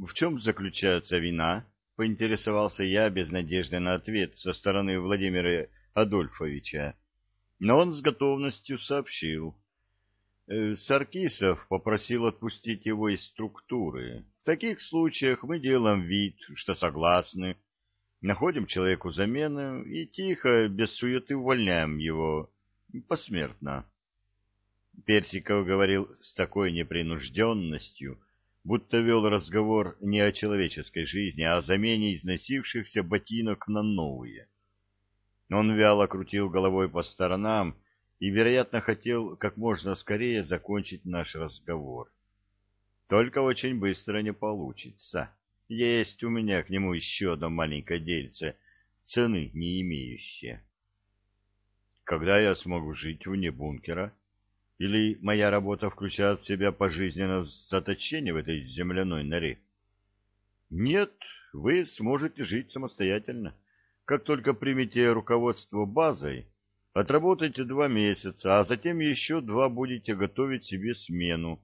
В чем заключается вина? Поинтересовался я без надежды на ответ со стороны Владимира Адольфовича. Но он с готовностью сообщил. «Э, Саркисов попросил отпустить его из структуры. В таких случаях мы делаем вид, что согласны, находим человеку замену и тихо, без суеты увольняем его посмертно. Персиков говорил с такой непринужденностью, будто вел разговор не о человеческой жизни, а о замене износившихся ботинок на новые. Он вяло крутил головой по сторонам и, вероятно, хотел как можно скорее закончить наш разговор. Только очень быстро не получится. Есть у меня к нему еще одно маленькое дельце, цены не имеющее. Когда я смогу жить вне бункера? Или моя работа включает в себя пожизненное заточение в этой земляной норе? Нет, вы сможете жить самостоятельно. Как только примете руководство базой, отработайте два месяца, а затем еще два будете готовить себе смену.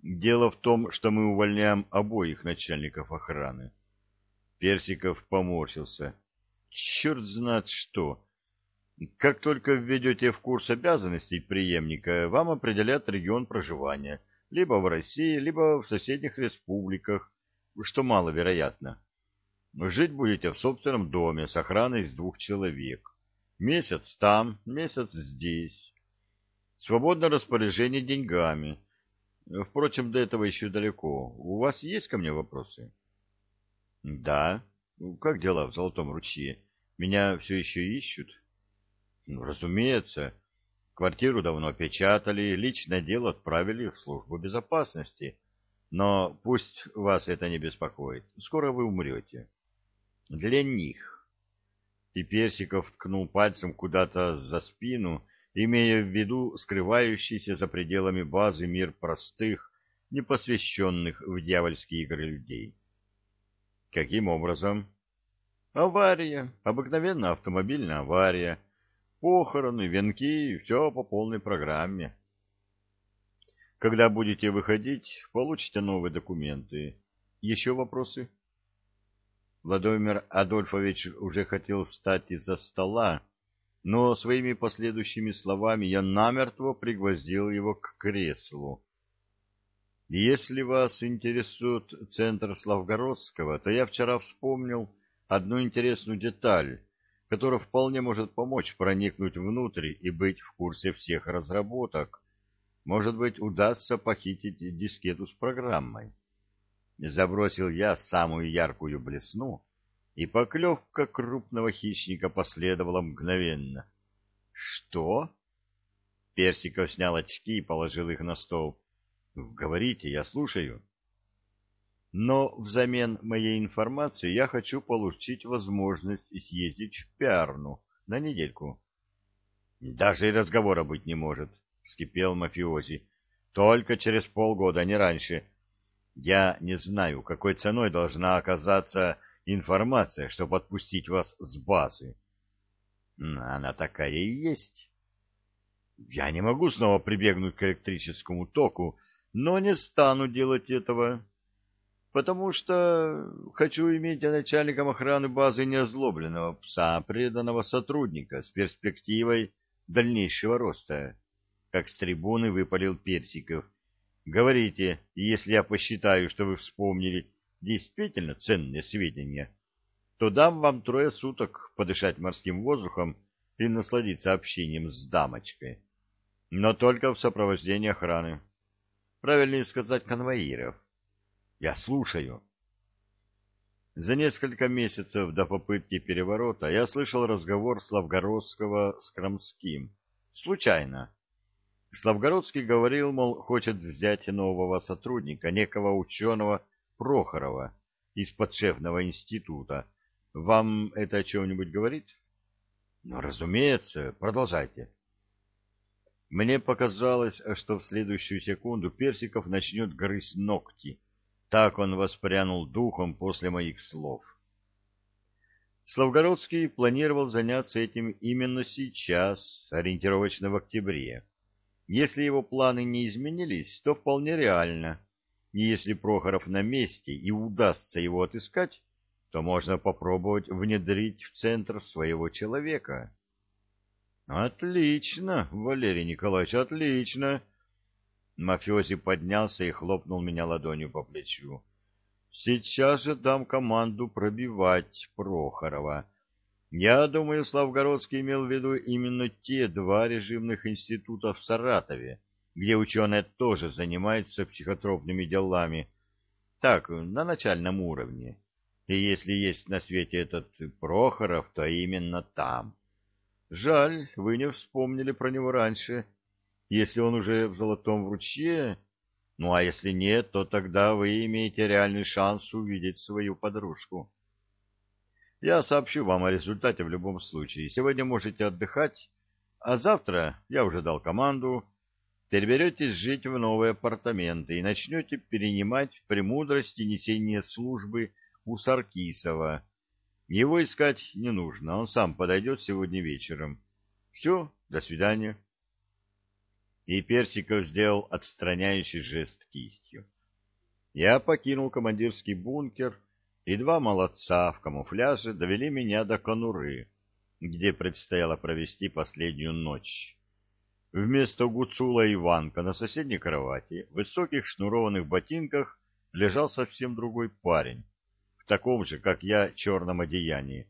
Дело в том, что мы увольняем обоих начальников охраны. Персиков поморщился. Черт знает что. Как только введете в курс обязанностей преемника, вам определят регион проживания, либо в России, либо в соседних республиках, что маловероятно. Жить будете в собственном доме с охраной из двух человек. Месяц там, месяц здесь. Свободное распоряжение деньгами. Впрочем, до этого еще далеко. У вас есть ко мне вопросы? Да. Как дела в Золотом ручье? Меня все еще ищут? Ну, разумеется. Квартиру давно опечатали, личное дело отправили в службу безопасности. Но пусть вас это не беспокоит. Скоро вы умрете. Для них. И Персиков ткнул пальцем куда-то за спину, имея в виду скрывающийся за пределами базы мир простых, непосвященных в дьявольские игры людей. Каким образом? Авария, обыкновенная автомобильная авария, похороны, венки, все по полной программе. Когда будете выходить, получите новые документы. Еще вопросы? Владимир Адольфович уже хотел встать из-за стола, но своими последующими словами я намертво пригвоздил его к креслу. Если вас интересует центр Славгородского, то я вчера вспомнил одну интересную деталь, которая вполне может помочь проникнуть внутрь и быть в курсе всех разработок. Может быть, удастся похитить дискету с программой. Забросил я самую яркую блесну, и поклевка крупного хищника последовала мгновенно. — Что? Персиков снял очки и положил их на стол. — Говорите, я слушаю. Но взамен моей информации я хочу получить возможность съездить в Пиарну на недельку. — Даже и разговора быть не может, — вскипел мафиози. — Только через полгода, не раньше. Я не знаю, какой ценой должна оказаться информация, чтобы отпустить вас с базы. Она такая и есть. Я не могу снова прибегнуть к электрическому току, но не стану делать этого потому что хочу иметь начальником охраны базы неозлобленного пса, преданного сотрудника с перспективой дальнейшего роста, как с трибуны выпалил Персиков. Говорите, если я посчитаю, что вы вспомнили действительно ценные сведения, то дам вам трое суток подышать морским воздухом и насладиться общением с дамочкой. Но только в сопровождении охраны. Правильнее сказать, конвоиров. Я слушаю. За несколько месяцев до попытки переворота я слышал разговор Славгородского с Крамским. Случайно. Славгородский говорил, мол, хочет взять нового сотрудника, некого ученого Прохорова из подшефного института. Вам это о чем-нибудь говорит? Ну, разумеется. Продолжайте. Мне показалось, что в следующую секунду Персиков начнет грызть ногти так он воспрянул духом после моих слов. Славгородский планировал заняться этим именно сейчас, ориентировочно в октябре. Если его планы не изменились, то вполне реально. И если Прохоров на месте и удастся его отыскать, то можно попробовать внедрить в центр своего человека. Отлично, Валерий Николаевич, отлично. Мафиози поднялся и хлопнул меня ладонью по плечу. Сейчас же дам команду пробивать Прохорова. Я думаю, Славгородский имел в виду именно те два режимных института в Саратове, где ученые тоже занимаются психотропными делами. Так, на начальном уровне. И если есть на свете этот Прохоров, то именно там. Жаль, вы не вспомнили про него раньше. Если он уже в золотом вручье... Ну, а если нет, то тогда вы имеете реальный шанс увидеть свою подружку. Я сообщу вам о результате в любом случае. Сегодня можете отдыхать, а завтра, я уже дал команду, переберетесь жить в новые апартаменты и начнете перенимать премудрости несения службы у Саркисова. Его искать не нужно, он сам подойдет сегодня вечером. Все, до свидания и Персиков сделал отстраняющий жест кистью. Я покинул командирский бункер, и два молодца в камуфляже довели меня до конуры, где предстояло провести последнюю ночь. Вместо Гуцула и Иванка на соседней кровати в высоких шнурованных ботинках лежал совсем другой парень, в таком же, как я, черном одеянии.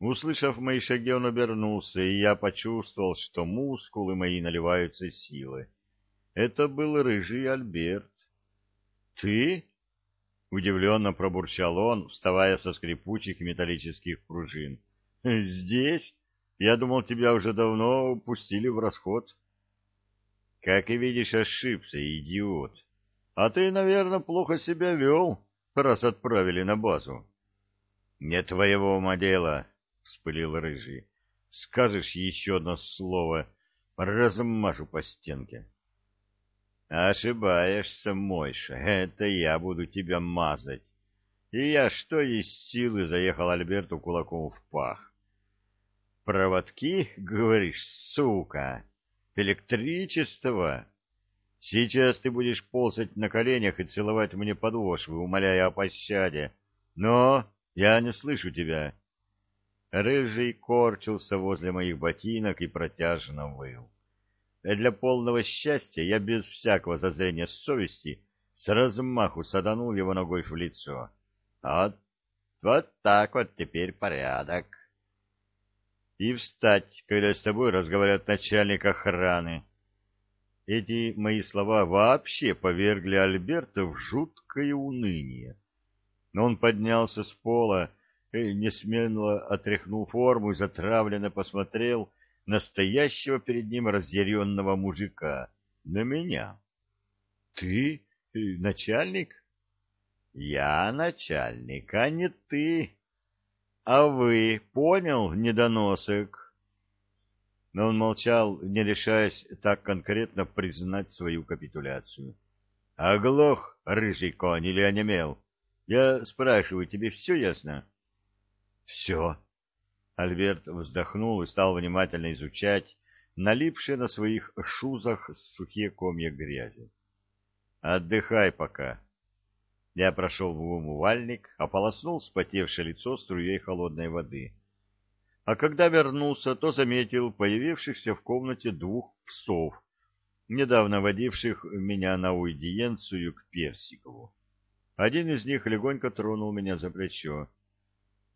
Услышав мои шаги, он обернулся, и я почувствовал, что мускулы мои наливаются силы. Это был рыжий Альберт. «Ты?» — удивленно пробурчал он, вставая со скрипучих металлических пружин. «Здесь? Я думал, тебя уже давно пустили в расход». «Как и видишь, ошибся, идиот. А ты, наверное, плохо себя вел, раз отправили на базу». «Не твоего ума дело», вспылил рыжий. — Скажешь еще одно слово, размажу по стенке. — Ошибаешься, Мойша, это я буду тебя мазать. И я что есть силы заехал Альберту кулаком в пах. — Проводки, говоришь, сука? Электричество? Сейчас ты будешь ползать на коленях и целовать мне подошвы, умоляя о пощаде. Но я не слышу тебя. Рыжий корчился возле моих ботинок и протяжно выл. Для полного счастья я без всякого зазрения совести с размаху саданул его ногой в лицо. Вот, вот так вот теперь порядок. И встать, когда с тобой разговаривает начальник охраны. Эти мои слова вообще повергли Альберта в жуткое уныние. Но он поднялся с пола, несмело отряхнул форму и затравленно посмотрел настоящего перед ним разъяренного мужика, на меня. — Ты начальник? — Я начальник, а не ты. — А вы, понял, недоносок? Но он молчал, не решаясь так конкретно признать свою капитуляцию. — Оглох, рыжий конь, или онемел? Я спрашиваю, тебе все ясно? — все. Альберт вздохнул и стал внимательно изучать налипшие на своих шузах сухие комья грязи. Отдыхай пока. Я прошел в умывальник, ополоснул спотевшее лицо струей холодной воды. А когда вернулся, то заметил появившихся в комнате двух псов, недавно водивших меня на уидиенцию к Персикову. Один из них легонько тронул меня за плечо.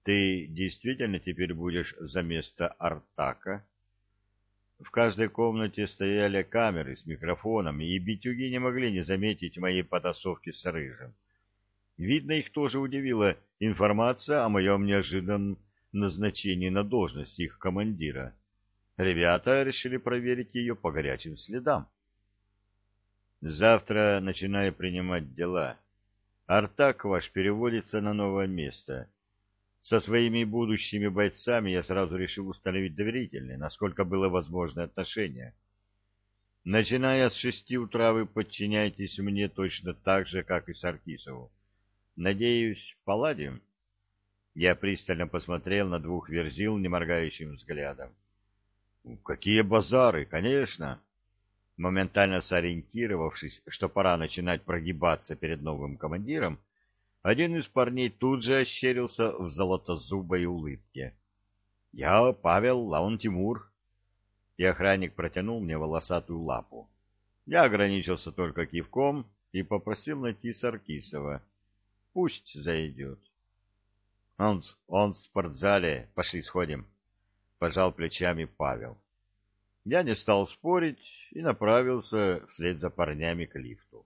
Ты действительно теперь будешь за место Артака? В каждой комнате стояли камеры с микрофонами, и битюги не могли не заметить моей потасовки с Рыжим. Видно, их тоже удивила информация о моем неожиданном назначении на должность их командира. Ребята решили проверить ее по горячим следам. Завтра начинаю принимать дела. Артак ваш переводится на новое место — со своими будущими бойцами я сразу решил установить доверительные, насколько было возможно, отношения. Начиная с шести утра вы подчиняетесь мне точно так же, как и Саркисову. Надеюсь, поладим? Я пристально посмотрел на двух верзил неморгающим взглядом. — Какие базары, конечно! Моментально сориентировавшись, что пора начинать прогибаться перед новым командиром, один из парней тут же ощерился в золотозубой улыбке. — Я Павел Лаон Тимур. И охранник протянул мне волосатую лапу. Я ограничился только кивком и попросил найти Саркисова. Пусть зайдет. Он, он в спортзале. Пошли сходим. Пожал плечами Павел. Я не стал спорить и направился вслед за парнями к лифту.